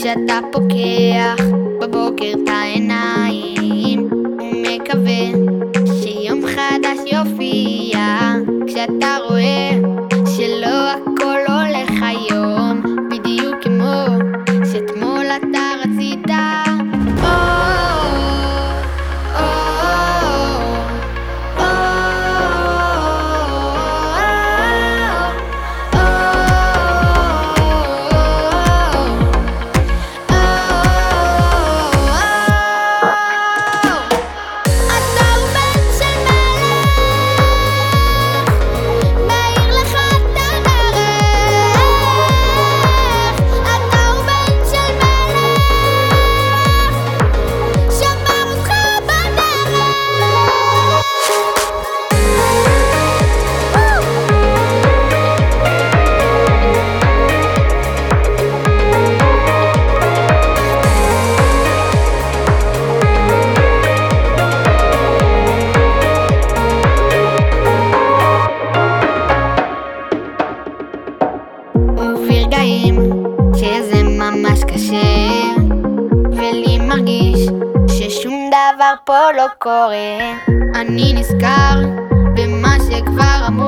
כשאתה פוקח בבוקר את העיניים ומקווה שיום חדש יופיע. כשאתה רואה וברגעים שזה ממש קשה. ולי מרגיש ששום דבר פה לא קורה. אני נזכר במה שכבר אמרו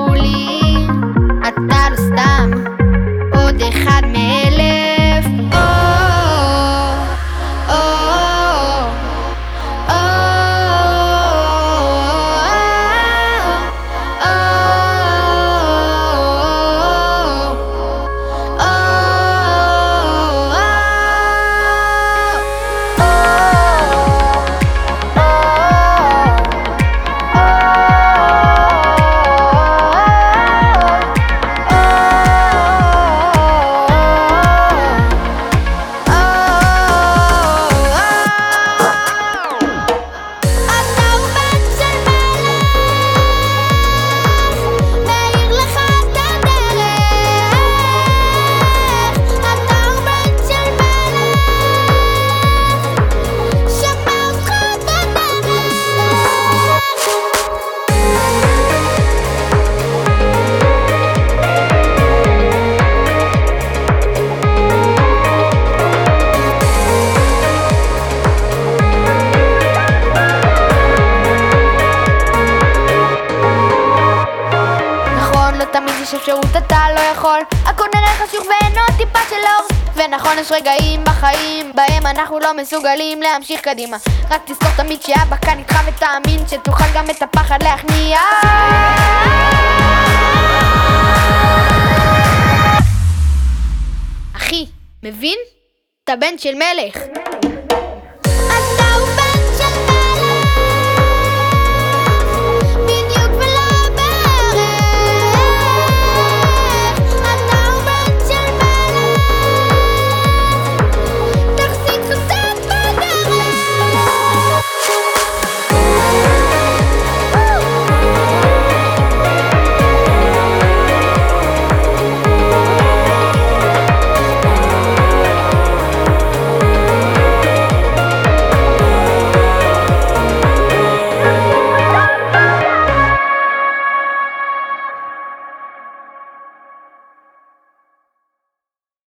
יש אפשרות, אתה לא יכול. הכל נראה חשוך ואין עוד טיפה של אור. ונכון, יש רגעים בחיים בהם אנחנו לא מסוגלים להמשיך קדימה. רק תזכור תמיד שאבא כאן איתך ותאמין שתוכל גם את הפחד להכניע. אחי, מבין? אתה בן של מלך